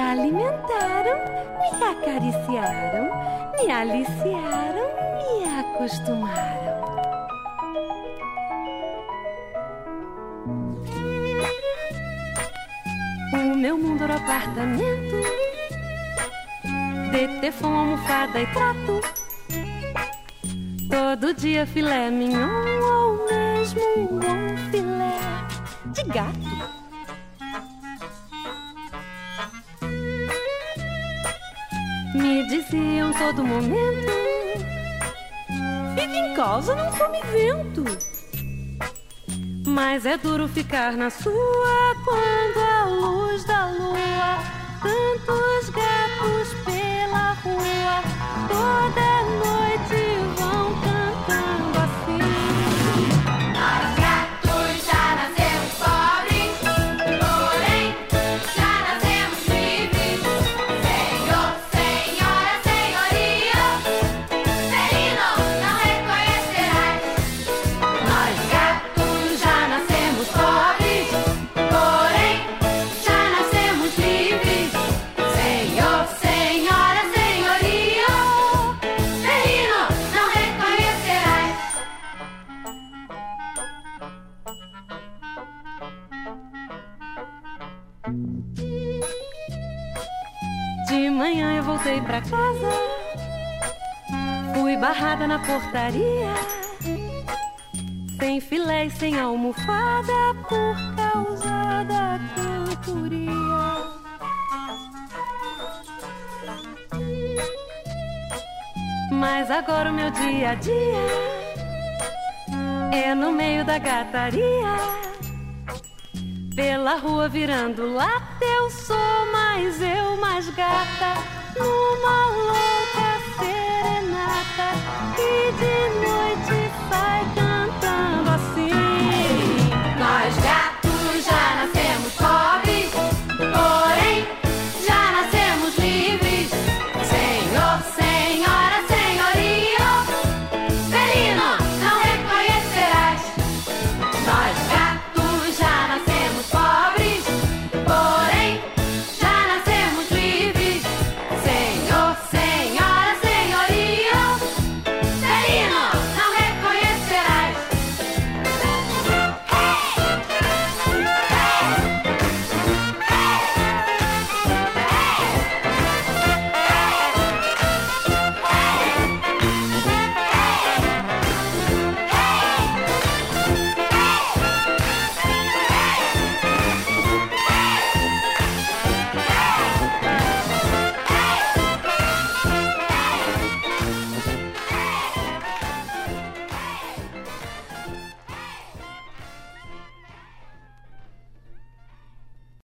alimentaram, me acariciaram, me aliciaram, me acostumaram. O meu mundo era apartamento, de tefão, almofada e trato. Todo dia filé mignon ou mesmo um filé de gato. Me diziam todo momento: Fique em casa, não come vento. Mas é duro ficar na sua quando a luz da lua, tantos gatos pela rua, toda manhã eu voltei pra casa, fui barrada na portaria, sem filé e sem almofada por causa da cantoria. Mas agora o meu dia a dia é no meio da gataria. Pela rua virando lata, eu sou mais eu mais gata. Numa louca